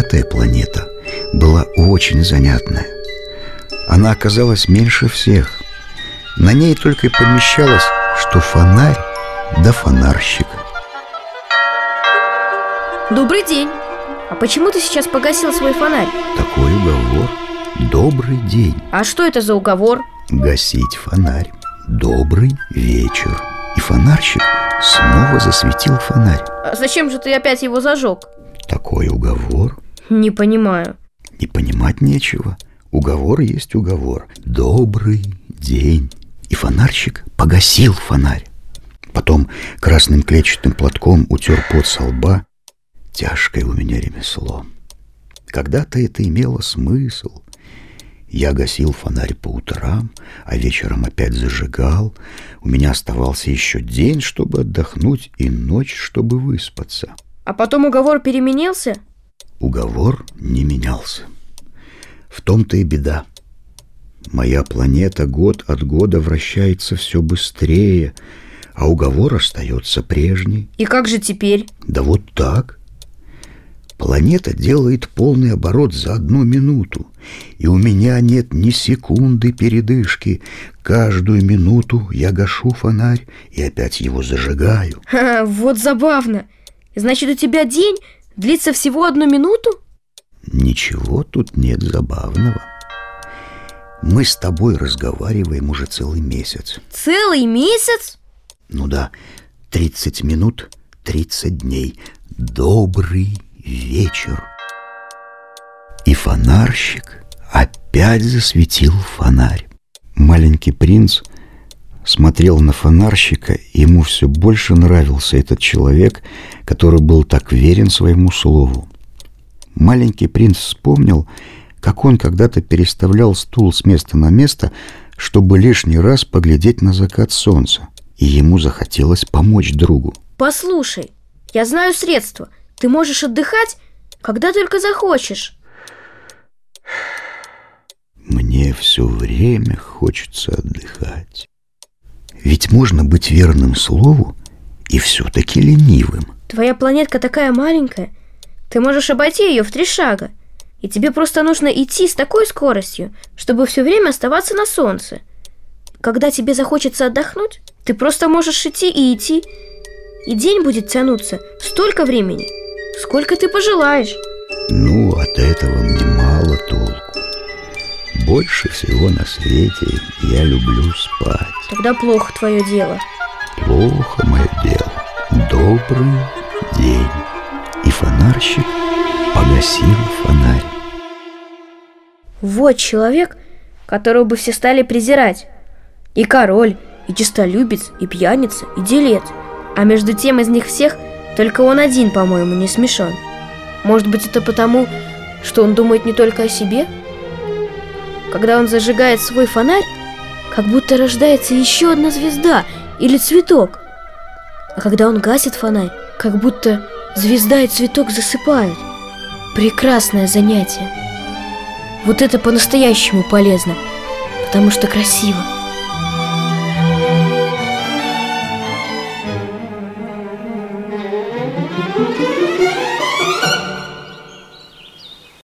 Пятая планета была очень занятная. Она оказалась меньше всех. На ней только и помещалось, что фонарь да фонарщик. Добрый день! А почему ты сейчас погасил свой фонарь? Такой уговор. Добрый день. А что это за уговор? Гасить фонарь. Добрый вечер. И фонарщик снова засветил фонарь. А зачем же ты опять его зажег? Такой уговор. Не понимаю. И понимать нечего. Уговор есть уговор. Добрый день. И фонарщик погасил фонарь. Потом красным клетчатым платком утер пот со лба. Тяжкое у меня ремесло. Когда-то это имело смысл. Я гасил фонарь по утрам, а вечером опять зажигал. У меня оставался еще день, чтобы отдохнуть, и ночь, чтобы выспаться. А потом уговор переменился? Уговор не менялся. В том-то и беда. Моя планета год от года вращается все быстрее, а уговор остается прежний. И как же теперь? Да вот так. Планета делает полный оборот за одну минуту, и у меня нет ни секунды передышки. Каждую минуту я гашу фонарь и опять его зажигаю. Ха, вот забавно. Значит, у тебя день длится всего одну минуту? Ничего тут нет забавного. Мы с тобой разговариваем уже целый месяц. Целый месяц? Ну да, 30 минут, 30 дней. Добрый вечер. И фонарщик опять засветил фонарь. Маленький принц смотрел на фонарщика, и ему все больше нравился этот человек, который был так верен своему слову. Маленький принц вспомнил, как он когда-то переставлял стул с места на место, чтобы лишний раз поглядеть на закат солнца, и ему захотелось помочь другу. Послушай, я знаю средства. Ты можешь отдыхать, когда только захочешь. Мне все время хочется отдыхать. Ведь можно быть верным слову и все-таки ленивым. Твоя планетка такая маленькая. Ты можешь обойти ее в три шага. И тебе просто нужно идти с такой скоростью, чтобы все время оставаться на солнце. Когда тебе захочется отдохнуть, ты просто можешь идти и идти. И день будет тянуться столько времени, сколько ты пожелаешь. Ну, от этого мне мало толку. Больше всего на свете я люблю спать. Тогда плохо твое дело. Плохо мое дело. Добрый день. И фонарщик погасил фонарь. Вот человек, которого бы все стали презирать. И король, и честолюбец, и пьяница, и делец. А между тем из них всех только он один, по-моему, не смешон. Может быть, это потому, что он думает не только о себе? Когда он зажигает свой фонарь, как будто рождается еще одна звезда или цветок. А когда он гасит фонарь, как будто звезда и цветок засыпают. Прекрасное занятие. Вот это по-настоящему полезно, потому что красиво.